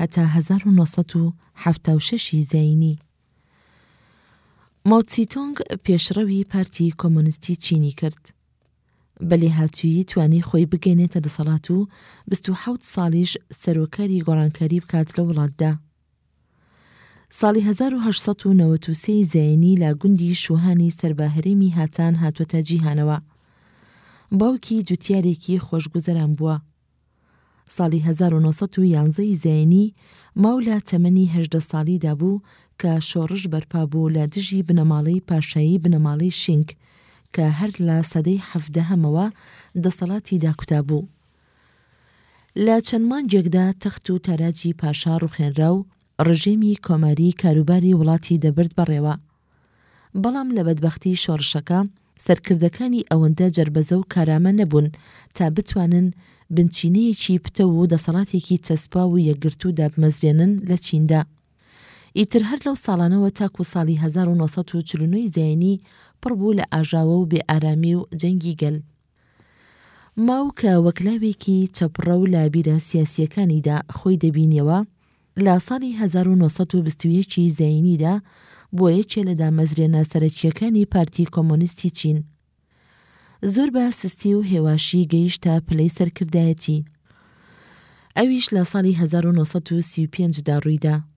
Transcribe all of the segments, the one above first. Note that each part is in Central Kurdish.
هەتا هەزار و نۆ سەد و حەفتا و شەش ی زایینی. ماوتسیتۆنگ پێشڕەوی پارتی کۆمۆنستی چینی کرد. بە لێهاتوویی توانی خۆی بگەێنێتە دەسەڵات و بیست و حەوت ساڵیش سەرۆکاری گۆڕانکاری بکات لە وڵاتدا. ساڵی هەزار و هەشت سەد و نەوەد و سێ ی زایینی لە گوندی شوهانی سەر بە هەرێمی هاتان هاتووەتە جیهانەوە. باوکی جوتیارێکی خۆشگوزەران بووە. ساڵی هەزار و نۆ سەد و یازدە ی زایینی ماو لە تەمەنی هەژدە ساڵیدا بوو کە شۆڕش بەرپا بوو لە دژی بنەماڵەی پاشایی بنەماڵەی شینگ کە هەر لە سەدەی حەڤدەهەمەوە دەسەڵاتی داکوتابوو. لە چەند مانگێکدا تەخت و تاراجی پاشا ڕوخێنرا و ڕژێمی کۆماری کاروباری وڵاتی دەبرد بەڕێوە. بەڵام لە بەدبەختی شۆڕشەکە سەرکردەکانی ئەوەندە جەربەزە و کارامە نەبوون تا بتوانن بنچینەیەکی پتەو و دەسەڵاتێکی چەسپاو و یەکگرتوو دابمەزرێنن لە چیندا. ئیتر هەر لەو ساڵانەوە تاکوو ساڵی هەزار و نۆ سەد و چل و نۆ ی زایینی پڕ بوو لە ئاژاوە و بێ ئارامی و جەنگی گەل. ماو کە وەک لاوێکی چەپڕە و لە بیرە سیاسییەکانیدا خۆی دەبینیەوە، لە ساڵی هەزار و نۆ سەد و بیست و یەک ی زایینیدا بووە یەکێ لە دامەزرێنە سەرەکییەکانی پارتی کۆمۆنیستی چین. زۆر بە سستی و هێواشی گەیشتە پلەی سەرکردایەتی. ئەویش لە ساڵی هەزار و نۆ سەد و سی و پێنج دا ڕوویدا.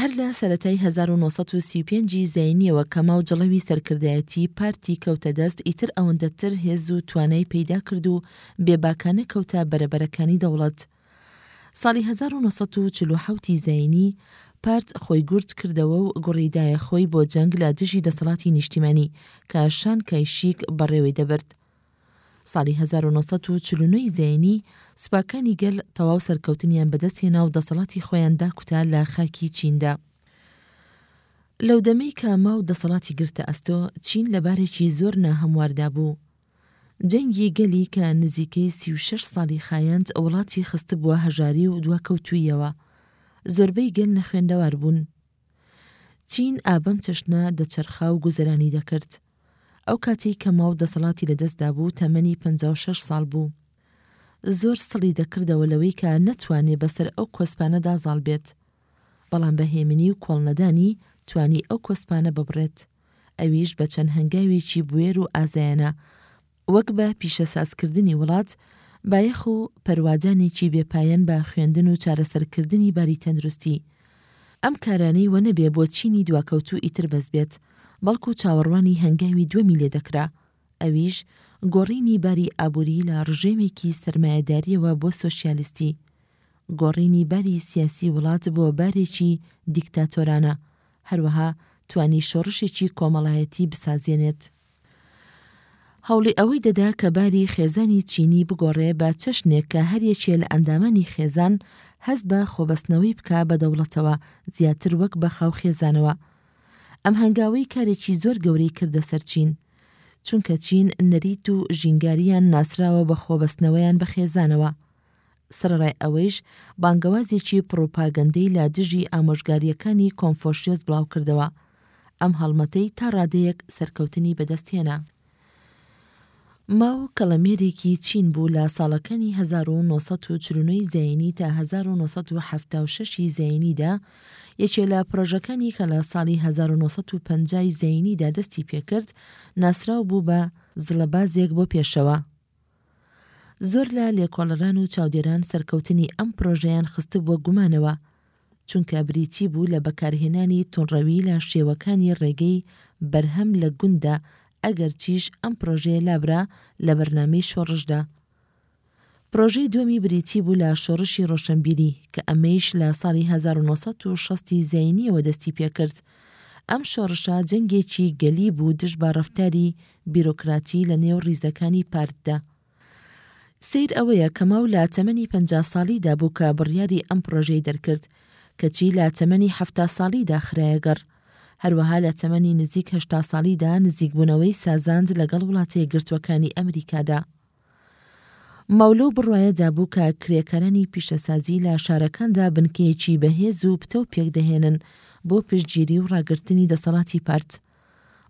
هەر لە سەرەتای هەزار و نۆ سەد و سی و پێنج ی زاینیەوە کە ماو جڵەوی سەرکردایەتی پارتی کەوتە دەست ئیتر ئەوەندە تر هێز و توانای پەیدا کرد و بێ باکانە کەوتە بەرە بەرەکانی دەوڵەت. ساڵی هەزار و نۆ سەد و چل و حەوت ی زاینی، پارت خۆی گورج کردەوە و گوڕی دایە خۆی بۆ جەنگ لە دژی دەسەڵاتی نیشتیمانی، کە شان کای شیک بەڕێوەی دەبرد. ساڵی هەزار و نۆ سەد و چل و نۆ ی زایینی سوپاکانی گەل تەواو سەرکەوتنیان بەدەست هێنا و دەسەڵاتی خۆیان داکوتا لە خاکی چیندا. لەودەمەی کە ماو دەسەڵاتی گرتە ئەستۆ، چین لە بارێکی زۆر ناهەمواردا بوو. جەنگی گەلی کە نزیکەی سی و شەش ساڵی خایاند وڵاتی خستبووە هەژاری و دواکەوتووییەوە. زۆربەی گەل نەخوێندەوار بوون. چین ئابەم چەشنە دەچەرخا و گوزەرانی دەکرد. ئەو کاتەی کە ماو دەسەڵاتی لەدەست دابوو تەمەنی پەنجا و شەش ساڵ بوو. زۆر سڵی دەکردەوە لەوەی کە نەتوانێ بەسەر ئەو کۆسپانەدا زاڵ بێت. بەڵام بە هێمنی و کۆڵنەدانی توانی ئەو کۆسپانە ببڕێت، ئەویش بە چەند هەنگاوێکی بوێر و ئازایانە، وەک بە پیشەسازکردنی وڵات، بایەخ و پەروادانێکی بێ پایەن بە خوێندن و چارەسەرکردنی باری تەندروستی. ئەم کارانەی وە نەبێ بۆ چینی دواکەوتوو ئیتر بەس بێت، بەڵکو چاوەڕوانی هەنگاوی دوەمی لێ دەکرا، ئەویش گۆڕینی باری ئابووری لە ڕژێمێکی سەرمایەداریەوە بۆ سۆشیالیستی، گۆڕینی باری سیاسی وڵات بۆ بارێکی دیکتاتۆرانە، هەروەها توانی شۆڕشێکی کۆمەڵایەتی بسازێنێت. هەوڵی ئەوەی دەدا کە باری خێزانی چینی بگۆڕێ بە چەشنێک کە هەریەکێ لە ئەندامانی خێزان هەست بە خۆبەستنەوەی بکا بە دەوڵەتەوە زیاتر وەک بە خاوخێزانەوە. ئەم هەنگاوەی کارێکی زۆر گەورەی کردە سەر چین. چونکە چین نەریت و ژینگاریان ناسراوە بە خۆبەستنەوەیان بە خێزانەوە. سەرەڕای ئەوەیش بانگەوازێکی پڕوپاگەندەی لە دژی ئامۆژگارییەکانی کۆنفۆشیۆس بڵاوکردەوە. ئەم هەڵمەتەی تا ڕادەیەک سەرکەوتنی بەدەستهێنا. ماو کەڵەمێرێکی چین بوو لە ساڵەکانی هەزار و نۆ سەد و چل و نۆ ی زایینی تا هەزار و نۆ سەد و حەفتا و شەش ی زایینیدا، یەکێ لە پڕۆژەکانی کە لە ساڵی هەزار و نۆ سەد و پەنجا ی زایینیدا دەستی پێکرد، ناسراو بوو بە زڵەبازێک بۆ پێشەوە. زۆر لە لێکۆڵەران و چاودێران سەرکەوتنی ئەم پرۆژەیان خستبووە گومانەوە، چونکە بریتی بوو لە بەکارهێنانی توندڕەوی لە شێوەکانی ڕێگەی بەرهەم لە گونددا، ئەگەرچیش ئەم پرۆژەیە لابرا لە بەرنامەی شۆڕشدا. پرۆژەی دووەمی بریتی بوو لە شۆڕشی ڕۆشنبیری، کە ئەمەیش لە ساڵی هەزار و نۆ سەد و شەست ی زایینییەوە دەستی پێکرد. ئەم شۆڕشە جەنگێکی گەلی بوو دژ بە ڕەفتاری بیرۆکراتی لە نێو ڕیزەکانی پارتدا. سەیر ئەوەیە کە ماو لە تەمەنی پەنجا ساڵیدا بوو کە بڕیاری ئەم پڕۆژەی دەرکرد، کەچی لە تەمەنی حەفتا ساڵیدا خرایە گەڕ. هەروەها لە تەمەنی نزیک هەشتا ساڵیدا نزیکبوونەوەی سازاند لەگەڵ وڵاتە یەکگرتووەکانی ئەمریکادا. ماو لەو بڕوایەدا بوو کە کرێکارانی پیشەسازی لە شارەکاندا بنکەیەکی بەهێز و پتەو پێکدەهێنن بۆ پشتگیری و ڕاگرتنی دەسەڵاتی پارت.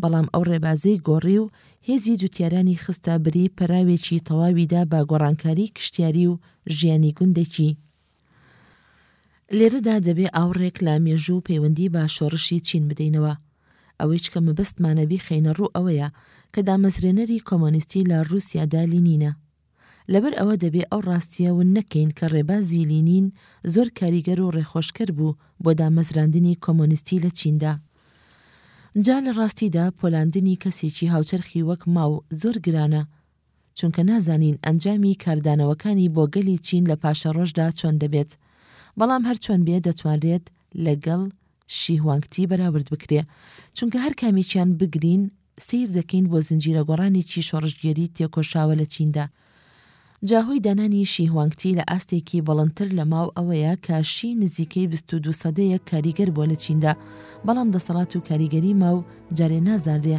بەڵام ئەو ڕێبازەی گۆڕی و هێزی جوتیارانی خستە بری پەراوێکی تەواویدا بە گۆڕانکاری کشتیاری و ژیانی گوندەکی. لێرەدا دەبێ ئاوڕێک لە مێژوو و پەیوەندی بە شۆڕشی چین بدەینەوە. ئەوەیش کە مەبەستمانە بیخەینە ڕوو ئەوەیە کە دامەزرێنەری کۆمۆنیستی لە ڕووسیادا لینینە. لەبەر ئەوە دەبێ ئەو ڕاستییە ون نەکەین کە ڕێبازی لینین زۆر کاریگەر و ڕێخۆشکەر بوو بۆ دامەزراندنی کۆمۆنیستی لە چیندا. جا لە ڕاستیدا پۆلاندنی کەسێکی هاوچەرخی وەک ماو زۆر گرانە، چونکە نازانین ئەنجامی کاردانەوەکانی بۆ گەلی چین لە پاشەڕۆژدا چۆن دەبێت. بەڵام هەر چۆن بێ دەتوانرێت لە گەڵ شی هوانگ تی بەراورد بکرێ. چونکە هەر کامێکیان بگرین سەیر دەکەین بۆ زنجیرە گۆڕانێکی شۆڕشگێری تێکۆشاوە لە چیندا. جا هۆی دانانی شی هوانگ تی لە ئاستێکی بڵندتر لە ماو ئەوەیە کە شی نزیکەی بیست و دوو سەدەیەک کاریگەر بووە لە چیندا. بەڵام دەسەڵات و کاریگەری ماو جارێ نازانرێ.